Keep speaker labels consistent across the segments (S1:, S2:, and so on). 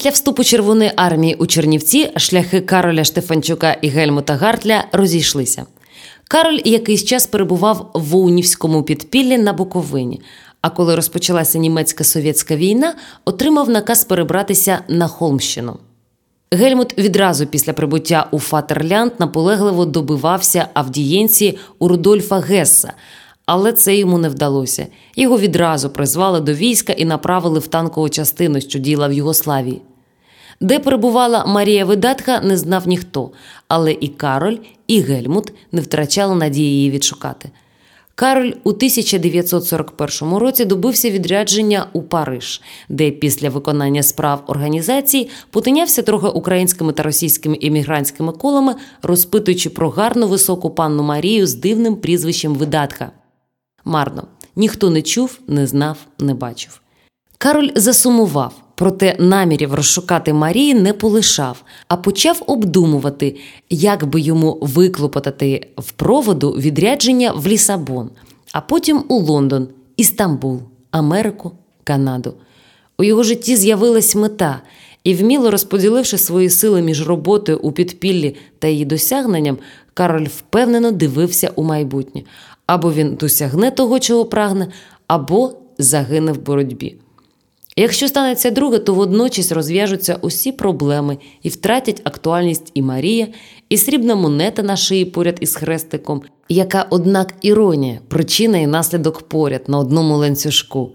S1: Після вступу Червоної армії у Чернівці шляхи Кароля Штефанчука і Гельмута Гартля розійшлися. Кароль якийсь час перебував в Воунівському підпіллі на Буковині. А коли розпочалася німецька совєтська війна, отримав наказ перебратися на Холмщину. Гельмут відразу після прибуття у Фатерлянд наполегливо добивався авдієнції у Рудольфа Гесса, але це йому не вдалося. Його відразу призвали до війська і направили в танкову частину, що діяла в Югославії. Де перебувала Марія Видатха, не знав ніхто, але і Кароль, і Гельмут не втрачали надії її відшукати. Кароль у 1941 році добився відрядження у Париж, де після виконання справ організації потинявся трохи українськими та російськими іммігрантськими колами, розпитуючи про гарну високу панну Марію з дивним прізвищем Видатха. Марно ніхто не чув, не знав, не бачив. Кароль засумував, проте намірів розшукати Марії не полишав, а почав обдумувати, як би йому виклопотати в проводу відрядження в Лісабон, а потім у Лондон, Істамбул, Америку, Канаду. У його житті з'явилась мета, і, вміло розподіливши свої сили між роботою у підпіллі та її досягненням, Кароль впевнено дивився у майбутнє або він досягне того, чого прагне, або загине в боротьбі. Якщо станеться друге, то водночас розв'яжуться усі проблеми і втратять актуальність і Марія, і срібна монета на шиї поряд із хрестиком, яка, однак, іронія, причина і наслідок поряд на одному ланцюжку,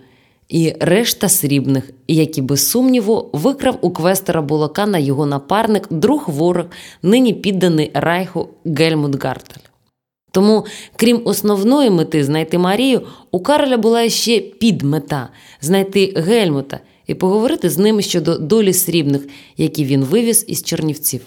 S1: і решта срібних, які без сумніву викрав у квестера Булакана його напарник, друг ворог, нині підданий Райху Гельмут Гартель. Тому, крім основної мети знайти Марію, у Кароля була ще підмета знайти Гельмута і поговорити з ними щодо долі срібних, які він вивіз із Чернівців.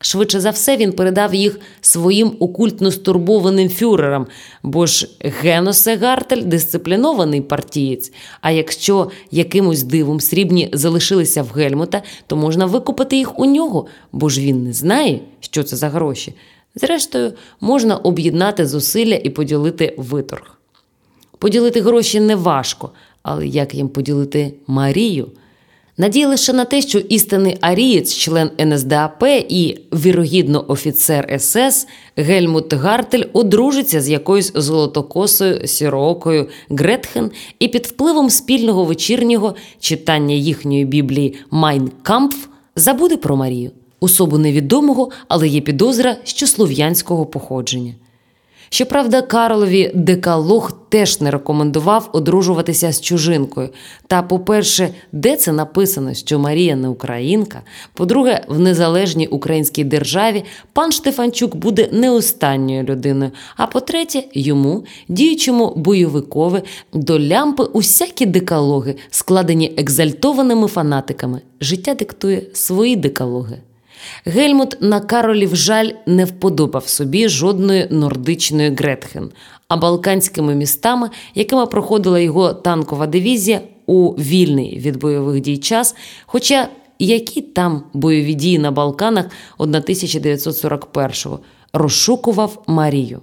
S1: Швидше за все, він передав їх своїм окультно стурбованим фюрерам, бо ж Геносе Гартель дисциплінований партієць. А якщо якимось дивом срібні залишилися в Гельмута, то можна викупити їх у нього, бо ж він не знає, що це за гроші. Зрештою, можна об'єднати зусилля і поділити виторг. Поділити гроші не важко, але як їм поділити Марію? Надія лише на те, що істинний арієць, член НСДАП і вірогідно офіцер СС Гельмут Гартель одружиться з якоюсь золотокосою сірокою Гретхен і під впливом спільного вечірнього читання їхньої біблії Майн Кампф забуде про Марію особу невідомого, але є підозра, що слов'янського походження. Щоправда, Карлові Декалог теж не рекомендував одружуватися з чужинкою. Та, по-перше, де це написано, що Марія не українка. По-друге, в незалежній українській державі пан Штефанчук буде не останньою людиною. А по-третє, йому, діючому бойовикові, до лямпи усякі декалоги, складені екзальтованими фанатиками. Життя диктує свої декалоги. Гельмут на Каролів жаль не вподобав собі жодної нордичної Гретхен, а балканськими містами, якими проходила його танкова дивізія у вільний від бойових дій час. Хоча які там бойові дії на Балканах 1941-го розшукував Марію.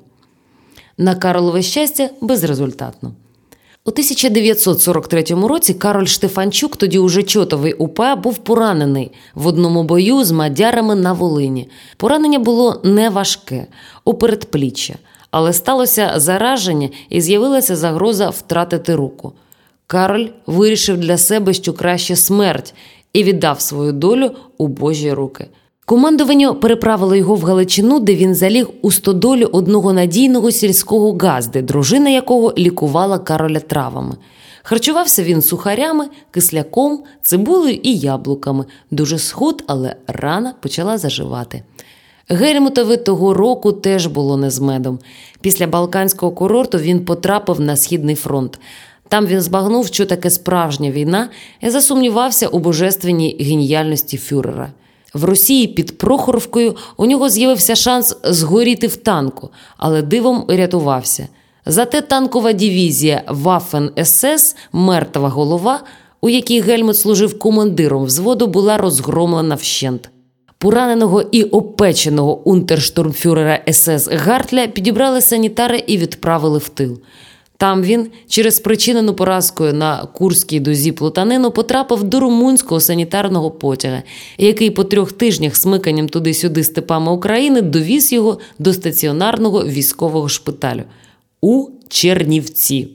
S1: На Карлове щастя безрезультатно. У 1943 році Кароль Штефанчук, тоді уже чотовий УПА, був поранений в одному бою з мадярами на Волині. Поранення було неважке у передпліччя, але сталося зараження і з'явилася загроза втратити руку. Кароль вирішив для себе, що краще смерть, і віддав свою долю у Божі руки. Командування переправило його в Галичину, де він заліг у стодолю одного надійного сільського газди, дружина якого лікувала Кароля травами. Харчувався він сухарями, кисляком, цибулею і яблуками. Дуже схуд, але рана почала заживати. Гельмутові того року теж було не з медом. Після Балканського курорту він потрапив на Східний фронт. Там він збагнув, що таке справжня війна, і засумнівався у божественній геніальності фюрера. В Росії під Прохоровкою у нього з'явився шанс згоріти в танку, але дивом рятувався. Зате танкова дивізія Вафен СС Мертва голова, у якій Гельмут служив командиром взводу, була розгромлена вщент. Пораненого і опеченого унтерштурмфюрера СС Гартля підібрали санітари і відправили в тил. Там він через спричинену поразкою на Курській дузі плутанину потрапив до румунського санітарного потяга, який по трьох тижнях смиканням туди-сюди степами України довіз його до стаціонарного військового шпиталю у Чернівці.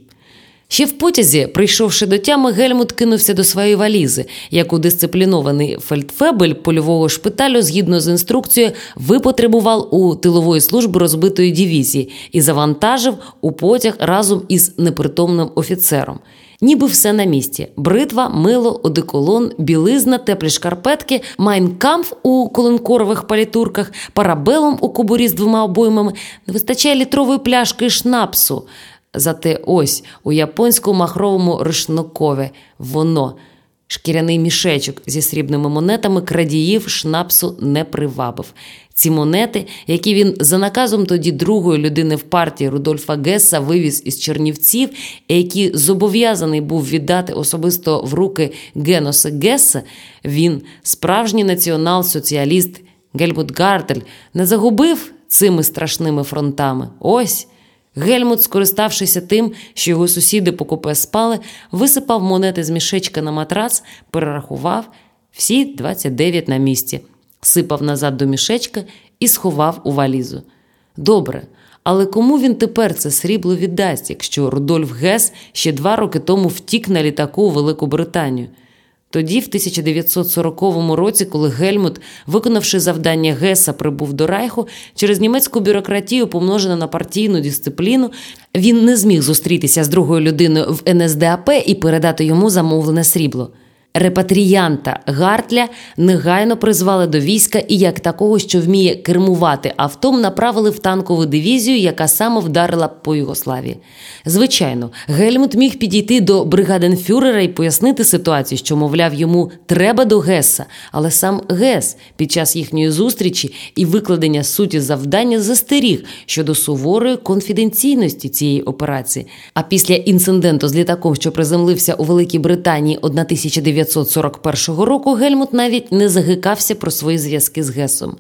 S1: Ще в потязі, прийшовши до тями, Гельмут кинувся до своєї валізи, яку дисциплінований фельдфебель польового шпиталю, згідно з інструкцією, випотребував у тилової служби розбитої дивізії і завантажив у потяг разом із непритомним офіцером. Ніби все на місці: бритва, мило, одеколон, білизна, теплі шкарпетки, майнкамф у колонкорових палітурках, парабелом у кобурі з двома обоймами, не вистачає літрової пляшки шнапсу. Зате ось у японському махровому рушникові воно, шкіряний мішечок зі срібними монетами крадіїв шнапсу не привабив. Ці монети, які він за наказом тоді другої людини в партії Рудольфа Гесса вивіз із Чернівців, і які зобов'язаний був віддати особисто в руки Геноса Гесса, він, справжній націонал-соціаліст Гельмут Гартель, не загубив цими страшними фронтами. Ось. Гельмут, скориставшися тим, що його сусіди по купе спали, висипав монети з мішечка на матрац, перерахував всі 29 на місці, сипав назад до мішечка і сховав у валізу. Добре, але кому він тепер це срібло віддасть, якщо Рудольф Гес ще два роки тому втік на літаку у Велику Британію? Тоді, в 1940 році, коли Гельмут, виконавши завдання Геса, прибув до Райху, через німецьку бюрократію, помножену на партійну дисципліну, він не зміг зустрітися з другою людиною в НСДАП і передати йому замовлене срібло. Репатріянта Гартля негайно призвали до війська і, як такого, що вміє кермувати автом, направили в танкову дивізію, яка саме вдарила по Югославії. Звичайно, Гельмут міг підійти до бригаденфюрера і пояснити ситуацію, що, мовляв, йому треба до Геса, але сам Гес під час їхньої зустрічі і викладення суті завдання застеріг щодо суворої конфіденційності цієї операції. А після інциденту з літаком, що приземлився у Великій Британії 1900 1941 року Гельмут навіть не загикався про свої зв'язки з Гесом.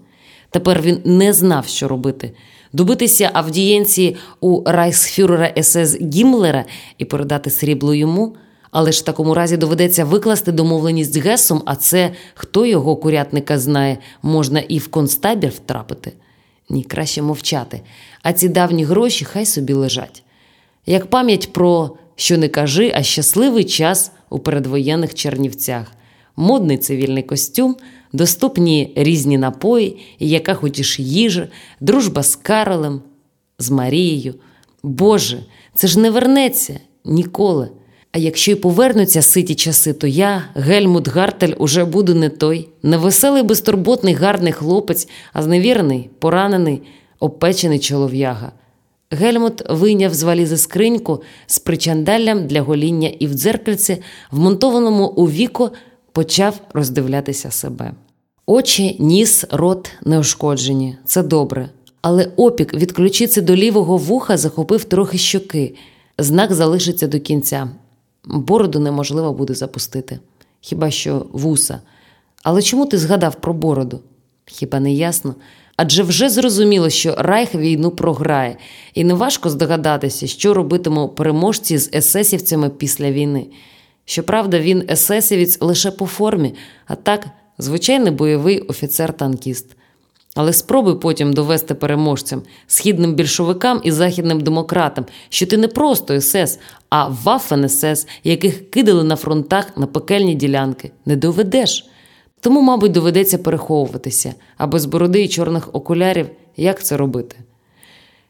S1: Тепер він не знав, що робити. Добитися авдієнції у райсфюрера СС Гімлера і передати срібло йому. Але ж в такому разі доведеться викласти домовленість з Гесом, а це хто його курятника знає, можна і в концтабір втрапити. Ні, краще мовчати. А ці давні гроші хай собі лежать. Як пам'ять про що не кажи, а щасливий час у передвоєнних Чернівцях, модний цивільний костюм, доступні різні напої, яка хотіш їжа, дружба з Каролем, з Марією. Боже, це ж не вернеться ніколи. А якщо й повернуться ситі часи, то я, Гельмут Гартель, уже буду не той, невеселий, безтурботний, гарний хлопець, а зневірений, поранений, опечений чолов'яга. Гельмут вийняв з валізи скриньку з причандаллям для гоління і в дзеркальці, вмонтованому у віко, почав роздивлятися себе. Очі, ніс, рот неушкоджені це добре. Але опік від ключиці до лівого вуха захопив трохи щоки. Знак залишиться до кінця. Бороду неможливо буде запустити. Хіба що вуса. Але чому ти згадав про бороду? Хіба не ясно? Адже вже зрозуміло, що Райх війну програє, і неважко здогадатися, що робитимуть переможці з есесівцями після війни. Щоправда, він есесівець лише по формі, а так, звичайний бойовий офіцер-танкіст. Але спробуй потім довести переможцям, східним більшовикам і західним демократам, що ти не просто СС, а вафен СС, яких кидали на фронтах на пекельні ділянки. Не доведеш. Тому, мабуть, доведеться переховуватися, а без бороди і чорних окулярів як це робити.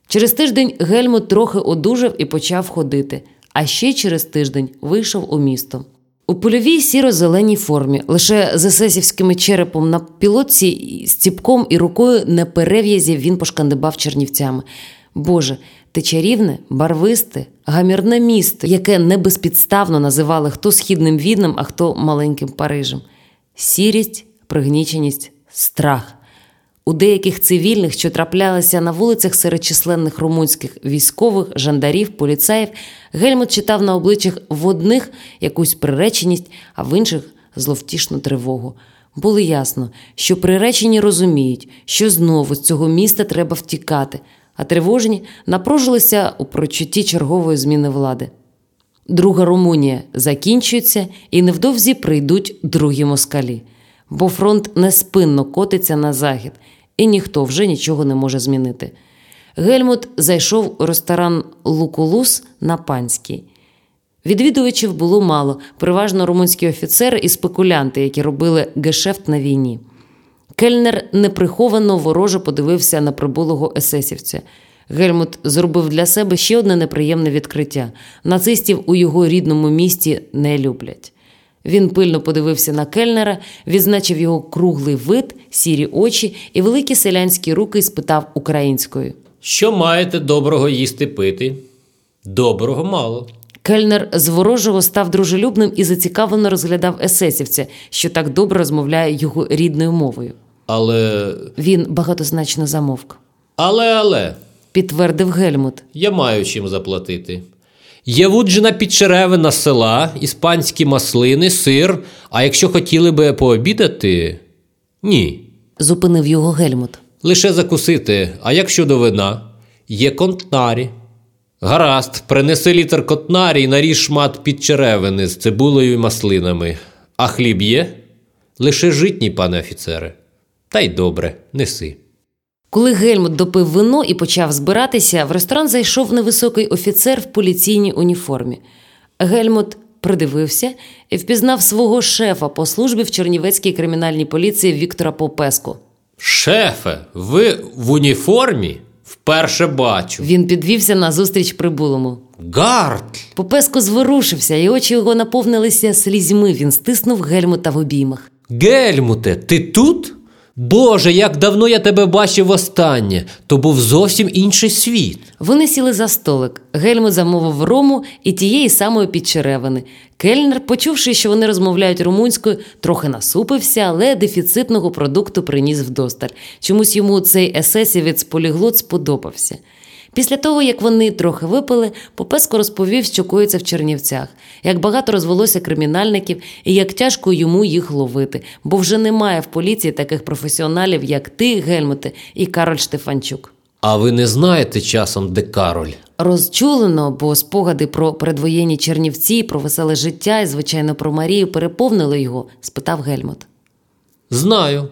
S1: Через тиждень Гельмут трохи одужав і почав ходити, а ще через тиждень вийшов у місто. У польовій сіро-зеленій формі, лише з есесівським черепом на пілотці, з ціпком і рукою на перев'язі він пошкандибав чернівцями. Боже, те чарівне, барвисте, гамірне місто, яке небезпідставно називали хто східним відном, а хто маленьким Парижем сірість, пригніченість, страх. У деяких цивільних, що траплялися на вулицях серед численних румунських військових, жандарів, поліцаїв, Гельмут читав на обличчях в одних якусь приреченість, а в інших зловтішну тривогу. Було ясно, що приречені розуміють, що знову з цього міста треба втікати, а тривожні напружилися у прочутті чергової зміни влади. Друга Румунія закінчується і невдовзі прийдуть другі москалі, бо фронт неспинно котиться на захід, і ніхто вже нічого не може змінити. Гельмут зайшов у ресторан Лукулус на панській. Відвідувачів було мало, переважно румунські офіцери і спекулянти, які робили гешефт на війні. Кельнер неприховано вороже подивився на прибулого есесівця. Гельмут зробив для себе ще одне неприємне відкриття: нацистів у його рідному місті не люблять. Він пильно подивився на кельнера, відзначив його круглий вид, сірі очі і великі селянські руки і спитав українською.
S2: Що маєте доброго їсти пити? Доброго мало.
S1: Кельнер з ворожого став дружелюбним і зацікавлено розглядав есесівця, що так добре розмовляє його рідною мовою.
S2: Але.
S1: Він багатозначно замовк.
S2: Але, але,
S1: Підтвердив Гельмут.
S2: я маю чим заплатити. Є вуджена підчеревина села, іспанські маслини, сир. А якщо хотіли би пообідати? Ні.
S1: Зупинив його Гельмут.
S2: Лише закусити. А як щодо вина? Є контнарі. Гаразд, принеси літр контнарі і наріж шмат підчеревини з цибулею і маслинами. А хліб є? Лише житній, пане офіцере. Та й добре, неси.
S1: Коли Гельмут допив вино і почав збиратися, в ресторан зайшов невисокий офіцер в поліційній уніформі. Гельмут придивився і впізнав свого шефа по службі в Чернівецькій кримінальній поліції Віктора Попеску.
S2: Шефе, ви в уніформі? Вперше бачу.
S1: Він підвівся на зустріч прибулому.
S2: Гард!
S1: Попеско зворушився, і очі його наповнилися слізьми. Він стиснув Гельмута в обіймах.
S2: Гельмуте, ти тут? Боже, як давно я тебе бачив востаннє, то був зовсім інший світ.
S1: Вони сіли за столик. Гельмут замовив рому і тієї самої підчеревини. Кельнер, почувши, що вони розмовляють румунською, трохи насупився, але дефіцитного продукту приніс вдосталь. Чомусь йому цей есесівець поліглот сподобався. Після того, як вони трохи випили, Попеско розповів, що коїться в Чернівцях, як багато розвелося кримінальників і як тяжко йому їх ловити, бо вже немає в поліції таких професіоналів, як ти, Гельмуте, і Кароль Штефанчук.
S2: А ви не знаєте часом, де Кароль?
S1: Розчулено, бо спогади про передвоєнні Чернівці, про веселе життя і, звичайно, про Марію переповнили його, спитав Гельмут.
S2: Знаю.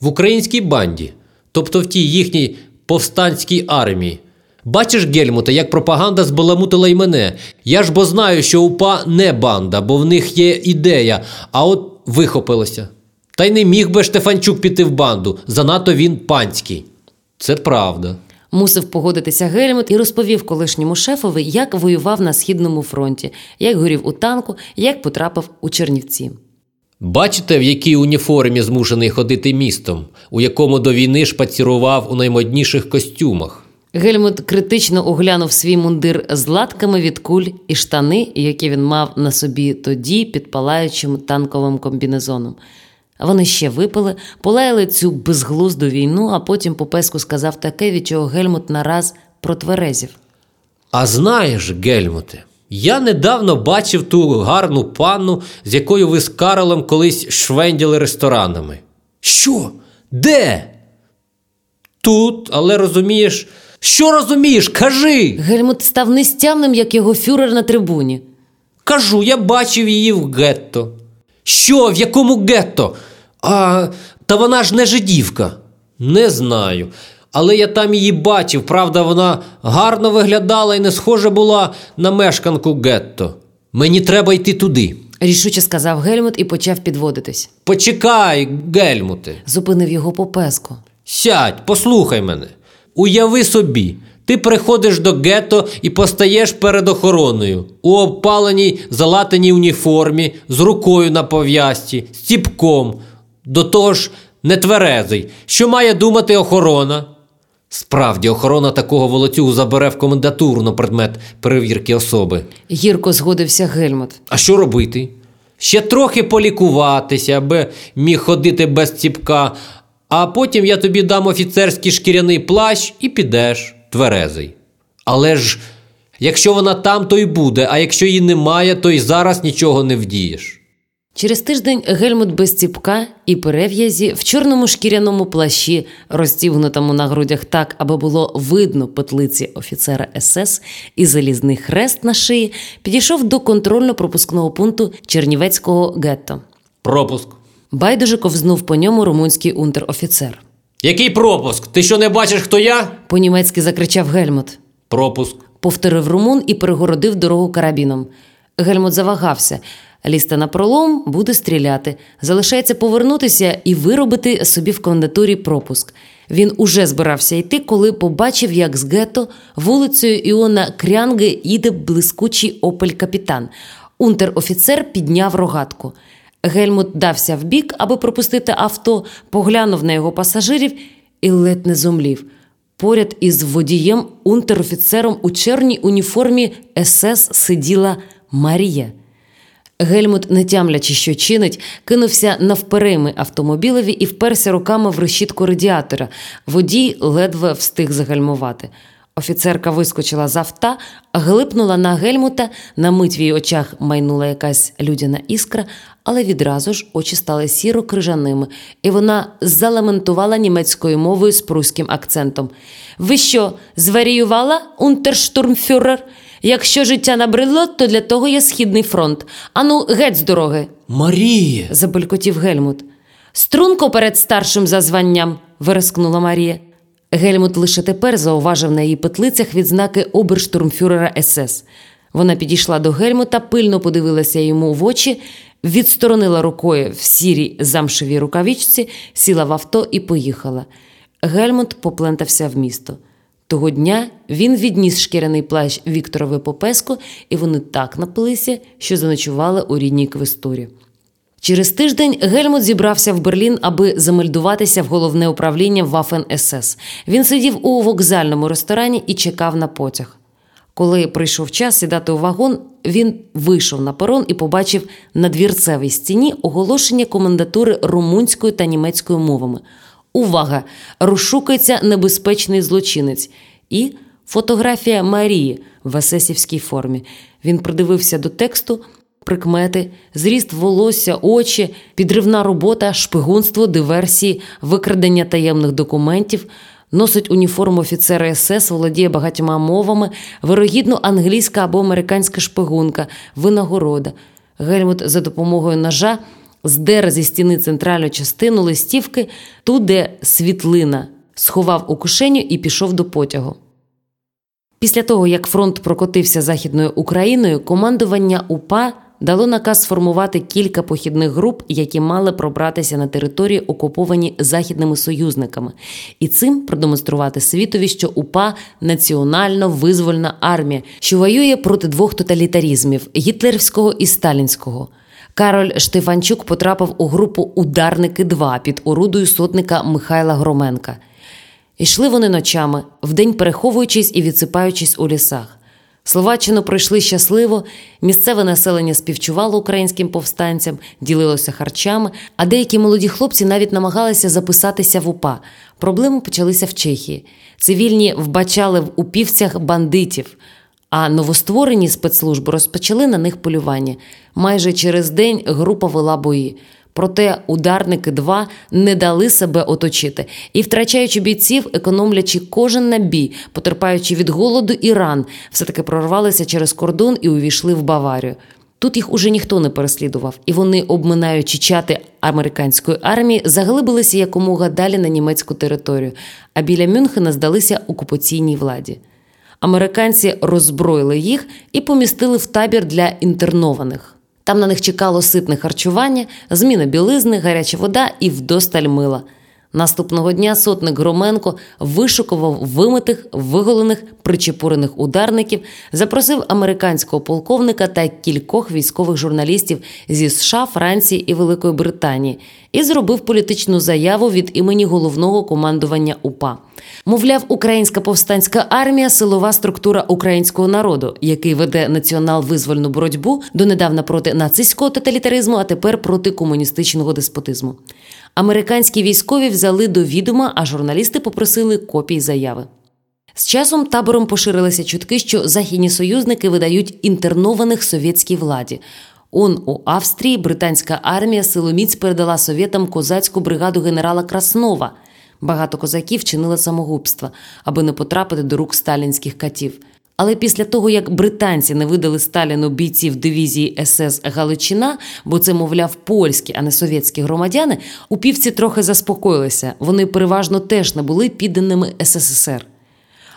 S2: В українській банді, тобто в тій їхній повстанській армії. Бачиш, Гельмуте, як пропаганда збаламутила й мене. Я ж бо знаю, що УПА не банда, бо в них є ідея, а от вихопилося. Та й не міг би Штефанчук піти в банду, занадто він панський. Це правда.
S1: Мусив погодитися Гельмут і розповів колишньому шефові, як воював на східному фронті, як горів у танку, як потрапив у Чернівці.
S2: Бачите, в якій уніформі змушений ходити містом, у якому до війни шпацірував у наймодніших костюмах.
S1: Гельмут критично оглянув свій мундир з латками від куль і штани, які він мав на собі тоді під палаючим танковим комбінезоном. Вони ще випили, полаяли цю безглузду війну, а потім Попеску сказав таке, від чого Гельмут нараз протверезів.
S2: А знаєш, Гельмуте, я недавно бачив ту гарну панну, з якою ви з Каролем колись швенділи ресторанами. Що? Де? Тут, але розумієш. Що розумієш? Кажи.
S1: Гельмут став нестямним, як його фюрер на трибуні.
S2: Кажу, я бачив її в гетто. Що, в якому гетто? А, та вона ж не жидівка. Не знаю. Але я там її бачив, правда, вона гарно виглядала і не схожа була на мешканку гетто. Мені треба йти туди.
S1: Рішуче сказав Гельмут і почав підводитись.
S2: Почекай, Гельмуте.
S1: Зупинив його Попеско.
S2: Сядь, послухай мене. Уяви собі, ти приходиш до гетто і постаєш перед охороною у обпаленій залатаній уніформі, з рукою на пов'язці, з ціпком, до того ж нетверезий. Що має думати охорона? Справді, охорона такого волоцюгу забере в комендатуру на предмет перевірки особи.
S1: Гірко згодився Гельмут.
S2: А що робити? Ще трохи полікуватися, аби міг ходити без ціпка, а потім я тобі дам офіцерський шкіряний плащ і підеш тверезий. Але ж, якщо вона там, то й буде, а якщо її немає, то й зараз нічого не вдієш.
S1: Через тиждень Гельмут без ціпка і перев'язі в чорному шкіряному плащі, розтівнутому на грудях так, аби було видно петлиці офіцера СС і залізний хрест на шиї, підійшов до контрольно-пропускного пункту Чернівецького гетто.
S2: Пропуск.
S1: Байдуже ковзнув по ньому румунський унтер-офіцер.
S2: Який пропуск? Ти що не бачиш, хто я?
S1: По-німецьки закричав Гельмут.
S2: Пропуск.
S1: Повторив румун і перегородив дорогу карабіном. Гельмут завагався. Лізти на пролом буде стріляти. Залишається повернутися і виробити собі в комендатурі пропуск. Він уже збирався йти, коли побачив, як з гетто вулицею Іона Крянги їде блискучий опель капітан. Унтер-офіцер підняв рогатку. Гельмут дався вбік, аби пропустити авто, поглянув на його пасажирів і ледь не зумлів. Поряд із водієм, унтер-офіцером у чорній уніформі СС сиділа Марія. Гельмут, не тямлячи, що чинить, кинувся навперейми автомобілеві і вперся руками в решітку радіатора. Водій ледве встиг загальмувати. Офіцерка вискочила з авта, глипнула на гельмута, на мить в її очах майнула якась людяна іскра, але відразу ж очі стали сіро крижаними, і вона заламентувала німецькою мовою з пруським акцентом. Ви що, зваріювала, унтерштурмфюрер? Якщо життя набридло, то для того є східний фронт. Ану, геть з дороги.
S2: Марія.
S1: забелькотів Гельмут. Струнко перед старшим за званням, вирискнула Марія. Гельмут лише тепер зауважив на її петлицях відзнаки оберштурмфюрера СС. Вона підійшла до Гельмута, пильно подивилася йому в очі, відсторонила рукою в сірій замшевій рукавичці, сіла в авто і поїхала. Гельмут поплентався в місто. Того дня він відніс шкіряний плащ Вікторові Попеску, і вони так напилися, що заночували у рідній квестурі. Через тиждень Гельмут зібрався в Берлін, аби замельдуватися в головне управління Вафен СС. Він сидів у вокзальному ресторані і чекав на потяг. Коли прийшов час сідати у вагон, він вийшов на перон і побачив на двірцевій стіні оголошення комендатури румунською та німецькою мовами. Увага! Розшукується небезпечний злочинець і фотографія Марії в есесівській формі. Він придивився до тексту. Прикмети, зріст волосся, очі, підривна робота, шпигунство, диверсії, викрадення таємних документів, носить уніформу офіцера СС, володіє багатьма мовами, вирогідно англійська або американська шпигунка, винагорода. Гельмут за допомогою ножа здер зі стіни центральну частину листівки, ту, де світлина, сховав у кишеню і пішов до потягу. Після того, як фронт прокотився Західною Україною, командування УПА дало наказ сформувати кілька похідних груп, які мали пробратися на території, окуповані західними союзниками, і цим продемонструвати світові, що УПА національно визвольна армія, що воює проти двох тоталітарізмів гітлерівського і сталінського. Кароль Штефанчук потрапив у групу Ударники 2 під орудою сотника Михайла Громенка. Ішли вони ночами, вдень переховуючись і відсипаючись у лісах. Словаччину пройшли щасливо, місцеве населення співчувало українським повстанцям, ділилося харчами, а деякі молоді хлопці навіть намагалися записатися в УПА. Проблеми почалися в Чехії. Цивільні вбачали в упівцях бандитів, а новостворені спецслужби розпочали на них полювання. Майже через день група вела бої. Проте ударники 2 не дали себе оточити і, втрачаючи бійців, економлячи кожен набій, потерпаючи від голоду і ран, все таки прорвалися через кордон і увійшли в Баварію. Тут їх уже ніхто не переслідував, і вони, обминаючи чати американської армії, заглибилися якомога далі на німецьку територію, а біля Мюнхена здалися окупаційній владі. Американці роззброїли їх і помістили в табір для інтернованих. Там на них чекало ситне харчування, зміна білизни, гаряча вода і вдосталь мила. Наступного дня сотник Громенко вишукував вимитих, виголених, причепурених ударників, запросив американського полковника та кількох військових журналістів зі США, Франції і Великої Британії і зробив політичну заяву від імені головного командування УПА. Мовляв, українська повстанська армія силова структура українського народу, який веде націонал-визвольну боротьбу донедавна проти нацистського тоталітаризму, а тепер проти комуністичного деспотизму. Американські військові взяли до відома, а журналісти попросили копій заяви. З часом табором поширилися чутки, що західні союзники видають інтернованих совєтській владі. Он у Австрії британська армія силоміць передала совєтам козацьку бригаду генерала Краснова. Багато козаків чинили самогубство, аби не потрапити до рук сталінських катів. Але після того, як британці не видали Сталіну бійців дивізії СС Галичина, бо це, мовляв, польські, а не совєтські громадяни, упівці трохи заспокоїлися. Вони переважно теж не були підданими СССР.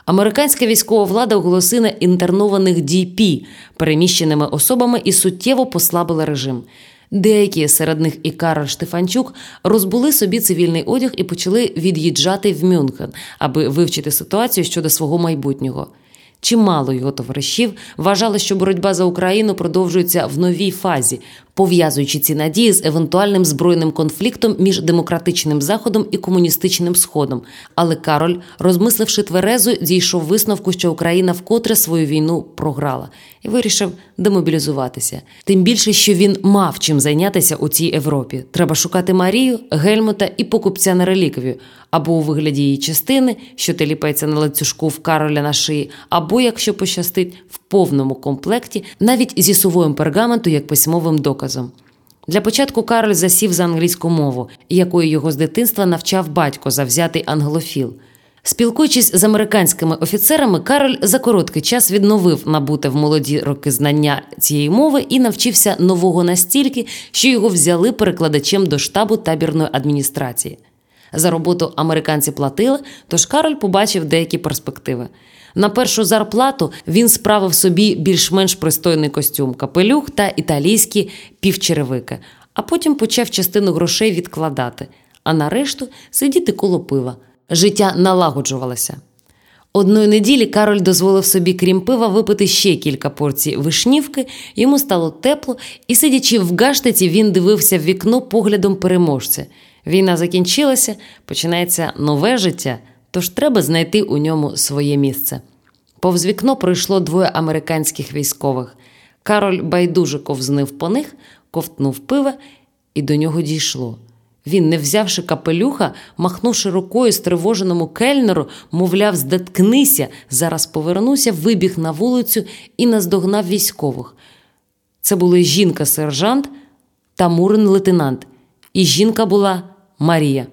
S1: Американська військова влада оголосила інтернованих ДІП переміщеними особами і суттєво послабила режим. Деякі серед них і Карл Штефанчук розбули собі цивільний одяг і почали від'їжджати в Мюнхен, аби вивчити ситуацію щодо свого майбутнього. Чимало його товаришів вважали, що боротьба за Україну продовжується в новій фазі, пов'язуючи ці надії з евентуальним збройним конфліктом між демократичним заходом і комуністичним сходом. Але Кароль, розмисливши тверезу, дійшов висновку, що Україна вкотре свою війну програла, і вирішив демобілізуватися. Тим більше, що він мав чим зайнятися у цій Європі. Треба шукати Марію, Гельмута і покупця на реліквію, або у вигляді її частини, що теліпається на ланцюжку в Кароля на шиї, або, якщо пощастить, в повному комплекті, навіть зі сувоєм пергаменту як письмовим доказом. Для початку Кароль засів за англійську мову, якою його з дитинства навчав батько завзятий англофіл. Спілкуючись з американськими офіцерами, Кароль за короткий час відновив набуте в молоді роки знання цієї мови і навчився нового настільки, що його взяли перекладачем до штабу табірної адміністрації. За роботу американці платили, тож Кароль побачив деякі перспективи. На першу зарплату він справив собі більш-менш пристойний костюм, капелюх та італійські півчеревики, а потім почав частину грошей відкладати, а на решту сидіти коло пива. Життя налагоджувалося. Одної неділі Кароль дозволив собі, крім пива, випити ще кілька порцій вишнівки, йому стало тепло, і, сидячи в гаштиці, він дивився в вікно поглядом переможця. Війна закінчилася, починається нове життя, тож треба знайти у ньому своє місце. Повз вікно пройшло двоє американських військових. Кароль байдуже ковзнив по них, ковтнув пива, і до нього дійшло. Він, не взявши капелюха, махнувши рукою стривоженому кельнеру, мовляв, здеткнися, зараз повернуся, вибіг на вулицю і наздогнав військових. Це були жінка-сержант та мурин лейтенант, і жінка була Марія.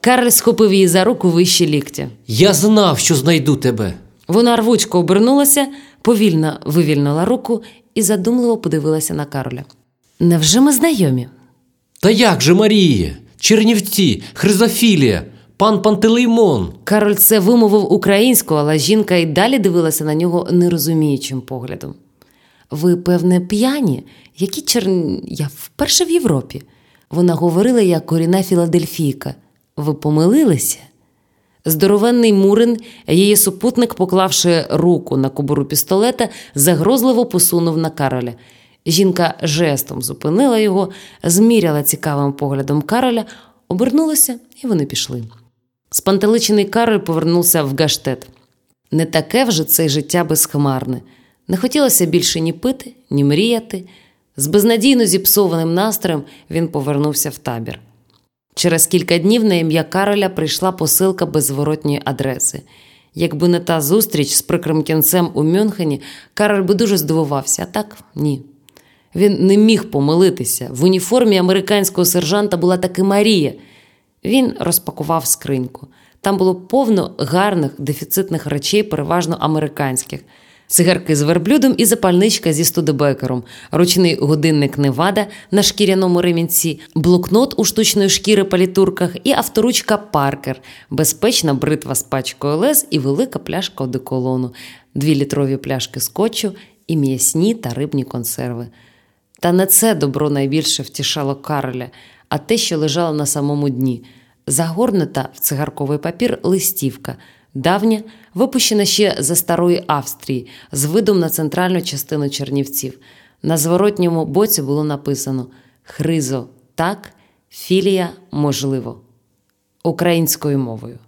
S1: Карль схопив її за руку вище ліктя.
S2: Я знав, що знайду тебе.
S1: Вона рвучко обернулася, повільно вивільнила руку і задумливо подивилася на Кароля. Невже ми знайомі?
S2: Та як же Марія? Чернівці, Хризофілія, пан Пантелеймон.
S1: Кароль це вимовив українською, але жінка й далі дивилася на нього нерозуміючим поглядом. Ви, певне, п'яні? Які черн... Я вперше в Європі. Вона говорила як коріна Філадельфійка. Ви помилилися? Здоровенний Мурин, її супутник, поклавши руку на кобуру пістолета, загрозливо посунув на Кароля. Жінка жестом зупинила його, зміряла цікавим поглядом Кароля, обернулася, і вони пішли. Спантеличений Кароль повернувся в гаштет. Не таке вже це життя безхмарне. Не хотілося більше ні пити, ні мріяти. З безнадійно зіпсованим настроєм він повернувся в табір. Через кілька днів на ім'я Кароля прийшла посилка без зворотньої адреси. Якби не та зустріч з прикрим кінцем у Мюнхені, Кароль би дуже здивувався, а так ні. Він не міг помилитися. В уніформі американського сержанта була таки Марія. Він розпакував скриньку. Там було повно гарних дефіцитних речей, переважно американських. Цигарки з верблюдом і запальничка зі студебекером, ручний годинник Невада на шкіряному ремінці, блокнот у штучної шкіри палітурках і авторучка Паркер, безпечна бритва з пачкою лез і велика пляшка одеколону, дві літрові пляшки скотчу і м'ясні та рибні консерви. Та не це добро найбільше втішало Кароля, а те, що лежало на самому дні, загорнута в цигарковий папір листівка, давня, випущена ще за старої Австрії, з видом на центральну частину Чернівців. На зворотньому боці було написано Хризо так, філія можливо українською мовою.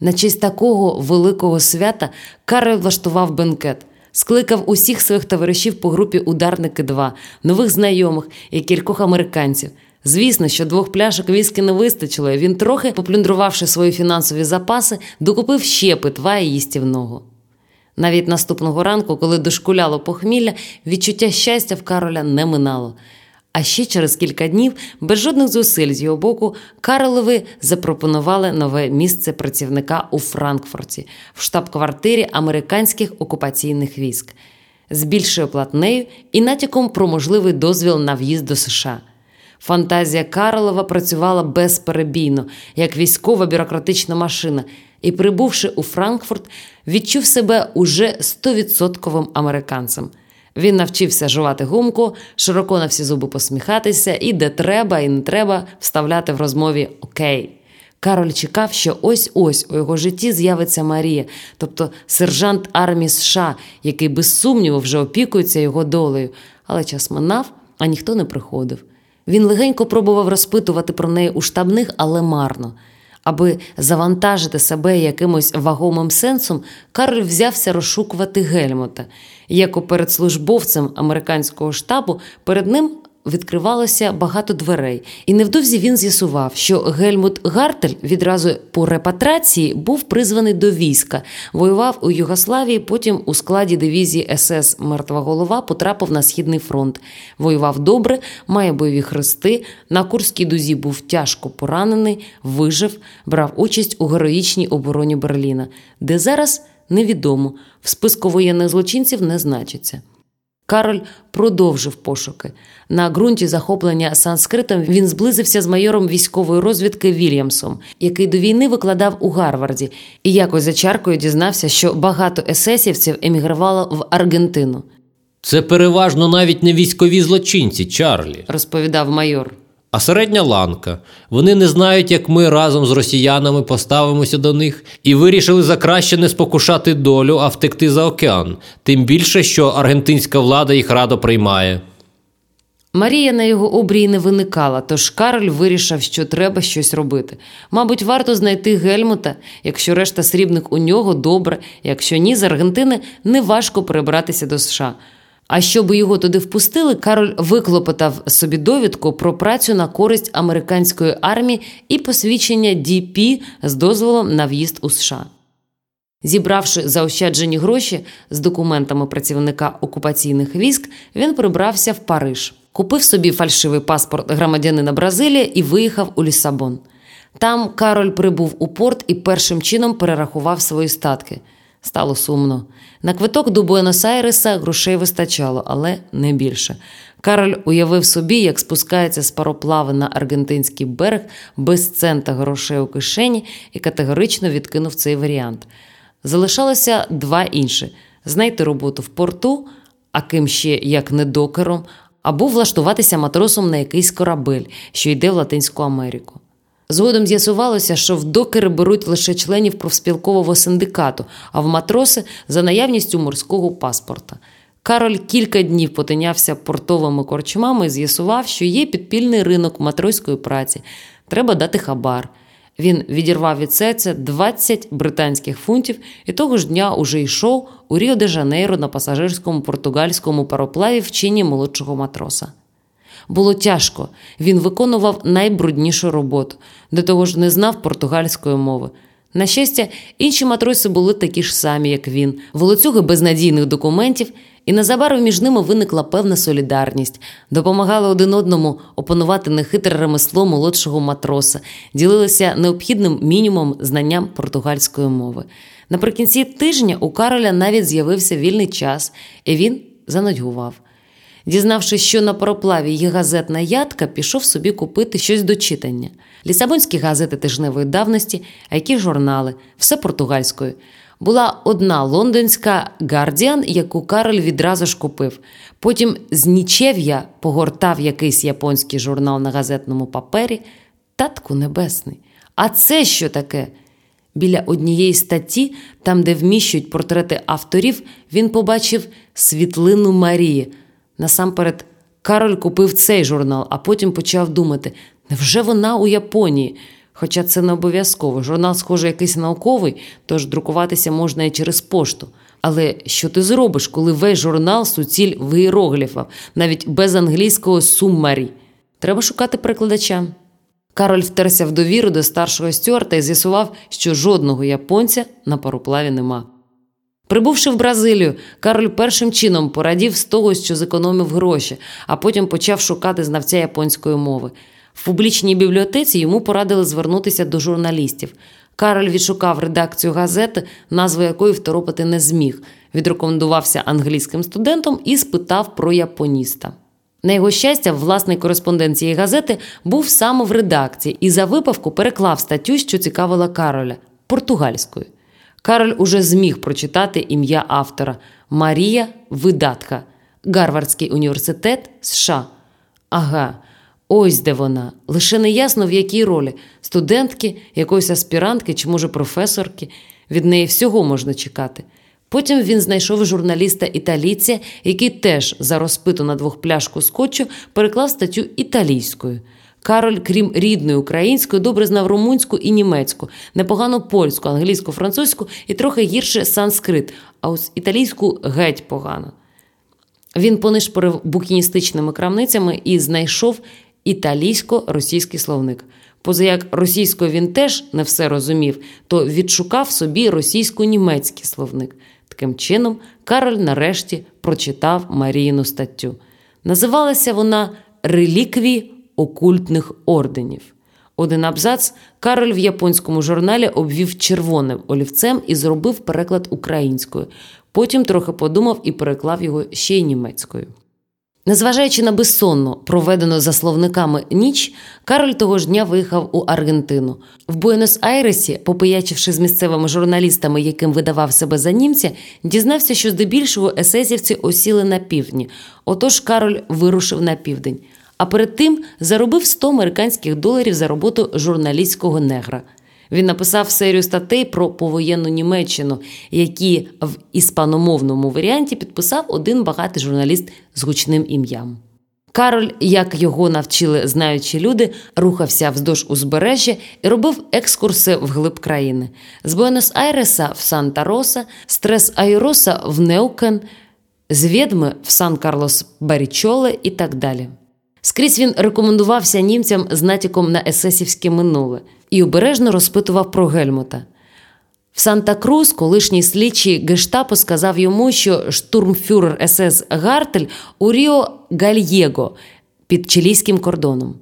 S1: На честь такого великого свята Кароль влаштував бенкет скликав усіх своїх товаришів по групі Ударники 2 нових знайомих і кількох американців. Звісно, що двох пляшок віскі не вистачило, і він, трохи поплюндрувавши свої фінансові запаси, докупив ще питва і їстівного. Навіть наступного ранку, коли дошкуляло похмілля, відчуття щастя в Кароля не минало. А ще через кілька днів, без жодних зусиль з його боку, Каролови запропонували нове місце працівника у Франкфурті в штаб-квартирі американських окупаційних військ з більшою платнею і натяком про можливий дозвіл на в'їзд до США. Фантазія Каролова працювала безперебійно, як військова бюрократична машина, і, прибувши у Франкфурт, відчув себе уже стовідсотковим американцем. Він навчився жувати гумку, широко на всі зуби посміхатися, і де треба, і не треба вставляти в розмові Окей. Кароль чекав, що ось ось у його житті з'явиться Марія, тобто сержант армії США, який без сумніву вже опікується його долею. Але час минав, а ніхто не приходив. Він легенько пробував розпитувати про неї у штабних, але марно. Аби завантажити себе якимось вагомим сенсом, Карл взявся розшукувати Гельмута. Як перед службовцем американського штабу, перед ним відкривалося багато дверей, і невдовзі він з'ясував, що Гельмут Гартель відразу по репатрації був призваний до війська, воював у Югославії. Потім у складі дивізії СС Мертва голова потрапив на східний фронт. Воював добре, має бойові хрести. На Курській дузі був тяжко поранений, вижив, брав участь у героїчній обороні Берліна, де зараз невідомо в списку воєнних злочинців не значиться. Кароль продовжив пошуки. На ґрунті захоплення санскритом він зблизився з майором військової розвідки Вільямсом, який до війни викладав у Гарварді, і якось за чаркою дізнався, що багато есесівців емігрувало в Аргентину.
S2: Це переважно навіть не військові злочинці, Чарлі,
S1: розповідав майор
S2: а середня ланка. Вони не знають, як ми разом з росіянами поставимося до них, і вирішили за краще не спокушати долю, а втекти за океан, тим більше, що аргентинська влада їх радо приймає.
S1: Марія на його обрії не виникала, тож Кароль вирішив, що треба щось робити. Мабуть, варто знайти Гельмута, якщо решта срібник у нього добре, якщо ні, з Аргентини неважко перебратися до США. А щоб його туди впустили, Кароль виклопотав собі довідку про працю на користь американської армії і посвідчення DP з дозволом на в'їзд у США. Зібравши заощаджені гроші з документами працівника окупаційних військ, він прибрався в Париж, купив собі фальшивий паспорт громадянина Бразилії і виїхав у Лісабон. Там Кароль прибув у порт і першим чином перерахував свої статки. Стало сумно. На квиток до Буенос-Айреса грошей вистачало, але не більше. Кароль уявив собі, як спускається з пароплави на аргентинський берег без цента грошей у кишені і категорично відкинув цей варіант. Залишалося два інші: знайти роботу в порту, а ким ще як не докером, або влаштуватися матросом на якийсь корабель, що йде в Латинську Америку. Згодом з'ясувалося, що в докери беруть лише членів профспілкового синдикату, а в матроси за наявністю морського паспорта. Кароль кілька днів потинявся портовими корчмами і з'ясував, що є підпільний ринок матройської праці. Треба дати хабар. Він відірвав від серця 20 британських фунтів і того ж дня уже йшов у Ріо де Жанейро на пасажирському португальському пароплаві в чині молодшого матроса. Було тяжко, він виконував найбруднішу роботу, до того ж не знав португальської мови. На щастя, інші матроси були такі ж самі, як він, волоцюги без надійних документів, і незабаром між ними виникла певна солідарність, допомагали один одному опанувати нехитре ремесло молодшого матроса, ділилися необхідним мінімумом знанням португальської мови. Наприкінці тижня у Кароля навіть з'явився вільний час, і він занудьгував. Дізнавшись, що на пароплаві є газетна ядка, пішов собі купити щось до читання. Лісабонські газети тижневої давності, а які журнали, все португальською. Була одна лондонська Гардіан, яку Кароль відразу ж купив. Потім з нічев'я погортав якийсь японський журнал на газетному папері. Татку небесний. А це що таке? Біля однієї статті, там, де вміщують портрети авторів, він побачив світлину Марії. Насамперед, Кароль купив цей журнал, а потім почав думати: невже вона у Японії? Хоча це не обов'язково. Журнал, схоже, якийсь науковий, тож друкуватися можна і через пошту. Але що ти зробиш, коли весь журнал суціль в іерогліфах, навіть без англійського суммарі? Треба шукати перекладача. Кароль втерся в довіру до старшого стюарта і з'ясував, що жодного японця на пароплаві нема. Прибувши в Бразилію, Кароль першим чином порадів з того, що зекономив гроші, а потім почав шукати знавця японської мови. В публічній бібліотеці йому порадили звернутися до журналістів. Кароль відшукав редакцію газети, назву якої второпати не зміг, відрекомендувався англійським студентом і спитав про японіста. На його щастя, власний кореспондент цієї газети був саме в редакції і за випавку переклав статтю, що цікавила Кароля португальською. Кароль уже зміг прочитати ім'я автора Марія Видатка, Гарвардський університет США. Ага, ось де вона. Лише не ясно в якій ролі студентки, якоїсь аспірантки чи, може, професорки. Від неї всього можна чекати. Потім він знайшов журналіста італійця, який теж за розпиту на двох пляшку скотчу переклав статтю італійською. Кароль, крім рідної української, добре знав румунську і німецьку, непогано польську, англійську, французьку і трохи гірше санскрит, а ось італійську геть погано. Він понишпорив букіністичними крамницями і знайшов італійсько-російський словник. Поза як російською він теж не все розумів, то відшукав собі російсько-німецький словник. Таким чином, Кароль нарешті прочитав Маріїну статтю. Називалася вона Реліквії окультних орденів. Один абзац Кароль в японському журналі обвів червоним олівцем і зробив переклад українською. Потім трохи подумав і переклав його ще й німецькою. Незважаючи на безсонну, проведену за словниками ніч, Кароль того ж дня виїхав у Аргентину. В Буенос-Айресі, попиячивши з місцевими журналістами, яким видавав себе за німця, дізнався, що здебільшого есесівці осіли на півдні. Отож Кароль вирушив на південь. А перед тим заробив 100 американських доларів за роботу журналістського негра. Він написав серію статей про повоєнну Німеччину, які в іспаномовному варіанті підписав один багатий журналіст з гучним ім'ям. Кароль, як його навчили знаючі люди, рухався вздовж узбережжя і робив екскурси вглиб країни з Буенос-Айреса в Санта-Роса, з Трес-Айроса в Неукен, з Відми в Сан-Карлос Барічоле і так далі. Скрізь він рекомендувався німцям з натяком на есесівське минуле і обережно розпитував про Гельмута. В Санта-Крус колишній слідчий Гештапо сказав йому, що штурмфюрер СС Гартель у Ріо Гальєго під чилійським кордоном.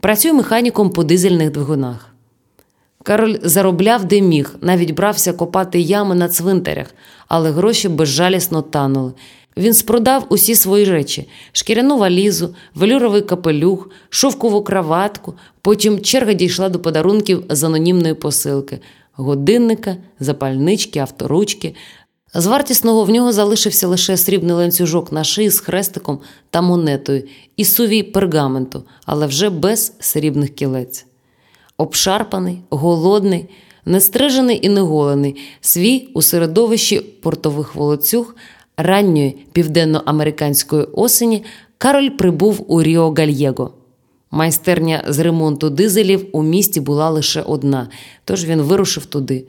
S1: Працює механіком по дизельних двигунах. Кароль заробляв де міг, навіть брався копати ями на цвинтарях, але гроші безжалісно танули. Він спродав усі свої речі: шкіряну валізу, велюровий капелюх, шовкову краватку. Потім черга дійшла до подарунків з анонімної посилки, годинника, запальнички, авторучки. З вартісного в нього залишився лише срібний ланцюжок на шиї з хрестиком та монетою і сувій пергаменту, але вже без срібних кілець. Обшарпаний, голодний, нестрижений і неголений, свій у середовищі портових волоцюг ранньої південноамериканської осені Кароль прибув у Ріо Гальєго. Майстерня з ремонту дизелів у місті була лише одна, тож він вирушив туди.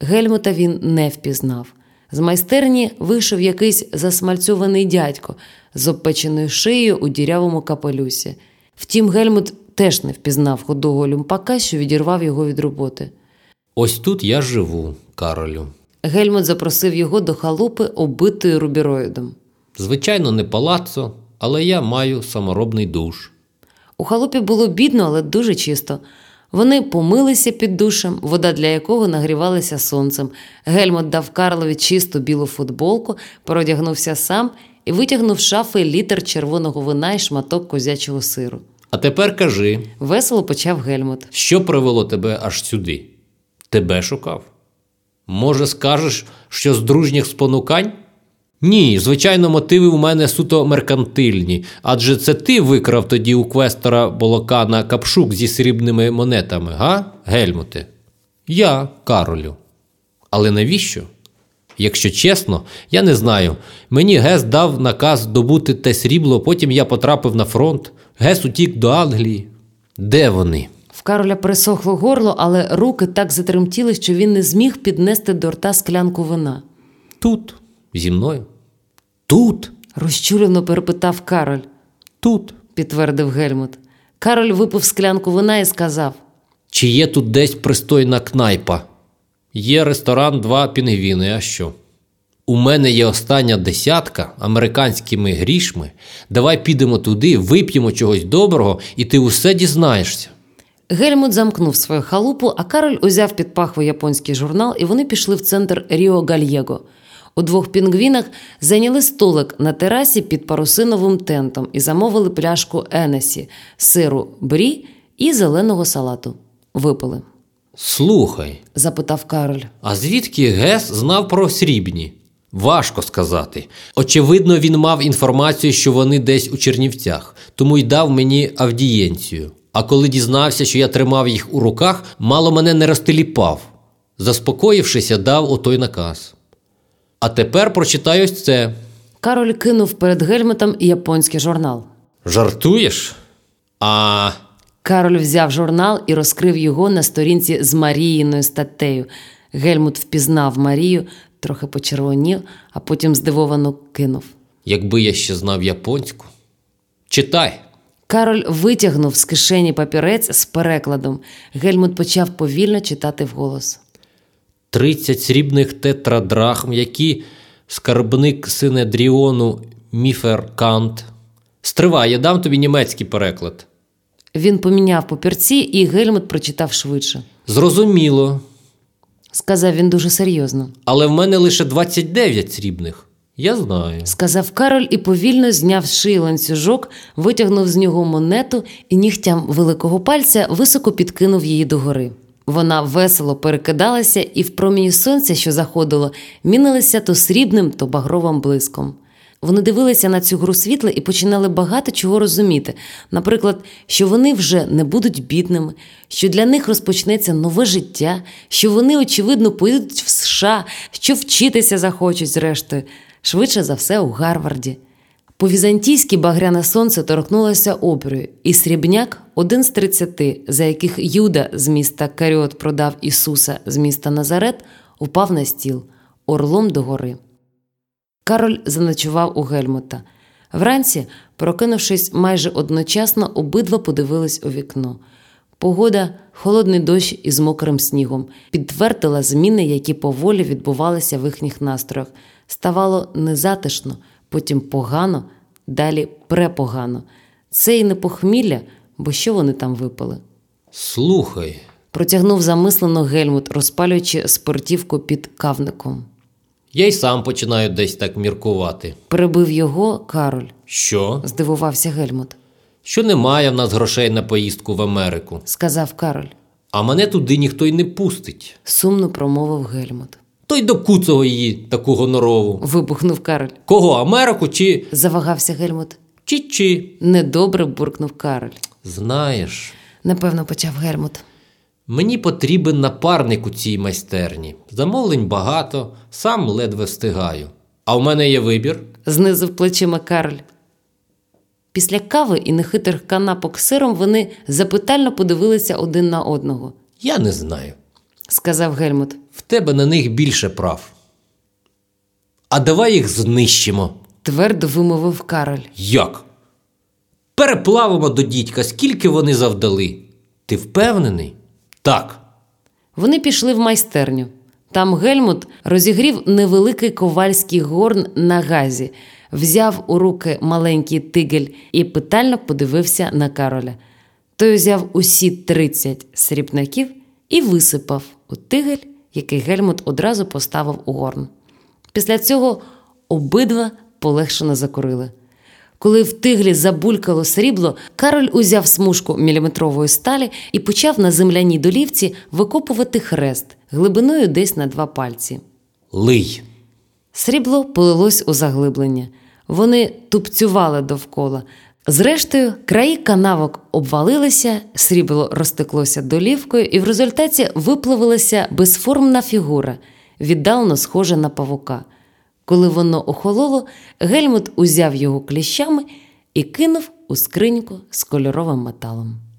S1: Гельмута він не впізнав. З майстерні вийшов якийсь засмальцьований дядько з обпеченою шиєю у дірявому капелюсі. Втім, Гельмут теж не впізнав худого люмпака, що відірвав його від роботи.
S2: Ось тут я живу, Каролю.
S1: Гельмут запросив його до халупи, оббитої рубіроїдом.
S2: Звичайно, не палаццо, але я маю саморобний душ.
S1: У халупі було бідно, але дуже чисто. Вони помилися під душем, вода для якого нагрівалася сонцем. Гельмут дав Карлові чисту білу футболку, переодягнувся сам і витягнув з шафи літр червоного вина і шматок козячого сиру.
S2: А тепер кажи,
S1: Весело почав Гельмут.
S2: що привело тебе аж сюди? Тебе шукав? Може, скажеш, що з дружніх спонукань? Ні, звичайно, мотиви у мене суто меркантильні, адже це ти викрав тоді у квестора Болокана капшук зі срібними монетами, га, Гельмуте? Я, Каролю. Але навіщо? Якщо чесно, я не знаю. Мені Гес дав наказ добути те срібло, потім я потрапив на фронт. Гес утік до Англії. Де вони?
S1: В Кароля пересохло горло, але руки так затремтіли, що він не зміг піднести до рта склянку вина.
S2: Тут, зі мною. Тут,
S1: Розчулено перепитав Кароль,
S2: тут.
S1: підтвердив Гельмут. Кароль випив склянку вина і сказав:
S2: Чи є тут десь пристойна кнайпа? Є ресторан два пінгвіни, а що? У мене є остання десятка американськими грішми. Давай підемо туди, вип'ємо чогось доброго, і ти усе дізнаєшся.
S1: Гельмут замкнув свою халупу, а Кароль узяв під пахву японський журнал, і вони пішли в центр Ріо Гальєго. У двох пінгвінах зайняли столик на терасі під парусиновим тентом і замовили пляшку Енесі, сиру брі і зеленого салату. Випили.
S2: Слухай,
S1: запитав Кароль.
S2: а звідки Гес знав про срібні? Важко сказати. Очевидно, він мав інформацію, що вони десь у Чернівцях, тому й дав мені авдієнцію. А коли дізнався, що я тримав їх у руках, мало мене не розтеліпав. Заспокоївшися, дав отой наказ. А тепер прочитаю ось це.
S1: Кароль кинув перед Гельмутом японський журнал.
S2: Жартуєш? А
S1: Кароль взяв журнал і розкрив його на сторінці з Маріїною статтею. Гельмут впізнав Марію, трохи почервонів, а потім здивовано кинув.
S2: якби я ще знав японську. Читай.
S1: Кароль витягнув з кишені папірець з перекладом. Гельмут почав повільно читати вголос.
S2: 30 срібних тетрадрахм, які скарбник Синедріону Міферкант. Стривай, я дам тобі німецький переклад.
S1: Він поміняв папірці, і Гельмут прочитав швидше.
S2: Зрозуміло,
S1: Сказав він дуже серйозно.
S2: але в мене лише 29 срібних. Я знаю.
S1: Сказав Кароль і повільно зняв з шиї ланцюжок, витягнув з нього монету і нігтям великого пальця високо підкинув її догори. Вона весело перекидалася і в промені сонця, що заходило, мінилася то срібним, то багровим блиском. Вони дивилися на цю гру світла і починали багато чого розуміти. Наприклад, що вони вже не будуть бідними, що для них розпочнеться нове життя, що вони, очевидно, поїдуть в США, що вчитися захочуть, зрештою, швидше за все, у Гарварді. По візантійськи багряне сонце торкнулося обрію, і срібняк один з тридцяти, за яких Юда з міста Каріот продав Ісуса з міста Назарет, упав на стіл орлом догори. Кароль заночував у Гельмута. Вранці, прокинувшись майже одночасно, обидва подивились у вікно. Погода, холодний дощ із мокрим снігом, підтвердила зміни, які поволі відбувалися в їхніх настроях. Ставало незатишно, потім погано, далі препогано. Це і не похмілля, бо що вони там випили?
S2: Слухай,
S1: Протягнув замислено Гельмут, розпалюючи спортівку під кавником.
S2: я й сам починаю десь так міркувати.
S1: Перебив його Кароль,
S2: Що?
S1: здивувався Гельмут.
S2: Що немає в нас грошей на поїздку в Америку,
S1: сказав Кароль.
S2: а мене туди ніхто й не пустить.
S1: Сумно промовив Гельмут.
S2: То й до куцого її таку гонорову.
S1: Вибухнув Кароль.
S2: Кого? Америку чи
S1: Завагався Гельмут.
S2: чи чи?
S1: Недобре буркнув Кароль.
S2: Знаєш,
S1: Напевно, почав Гельмут.
S2: мені потрібен напарник у цій майстерні. Замовлень багато, сам ледве встигаю. А в мене є вибір.
S1: Знизив плечима Кароль. Після кави і нехитрих канапок з сиром вони запитально подивилися один на одного,
S2: Я не знаю.
S1: Сказав Гельмут.
S2: В тебе на них більше прав. А давай їх знищимо.
S1: Твердо вимовив Кароль.
S2: Як? Переплавимо до дідька, скільки вони завдали. Ти впевнений? Так.
S1: Вони пішли в майстерню. Там Гельмут розігрів невеликий ковальський горн на газі, взяв у руки маленький тигель і питально подивився на Кароля. Той взяв усі 30 срібнаків і висипав у тигель, який Гельмут одразу поставив у горн. Після цього обидва полегшено закурили. Коли в тиглі забулькало срібло, Кароль узяв смужку міліметрової сталі і почав на земляній долівці викопувати хрест глибиною десь на два пальці.
S2: Лий.
S1: Срібло полилось у заглиблення. Вони тупцювали довкола. Зрештою, краї канавок обвалилися, срібло розтеклося долівкою, і в результаті випливилася безформна фігура, віддалено схожа на павука. Коли воно охололо, Гельмут узяв його кліщами і кинув у скриньку з кольоровим металом.